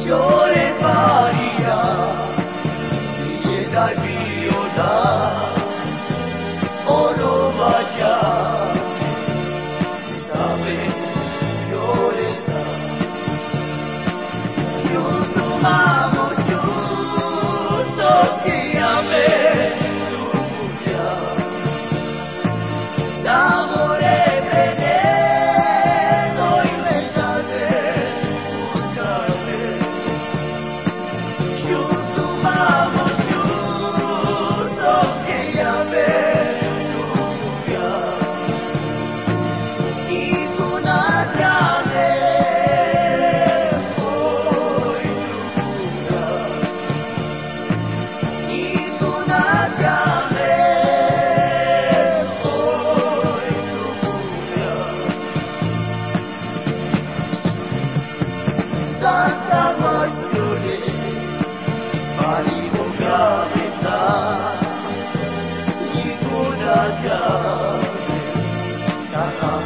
joy.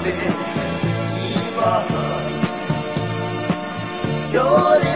「今日で」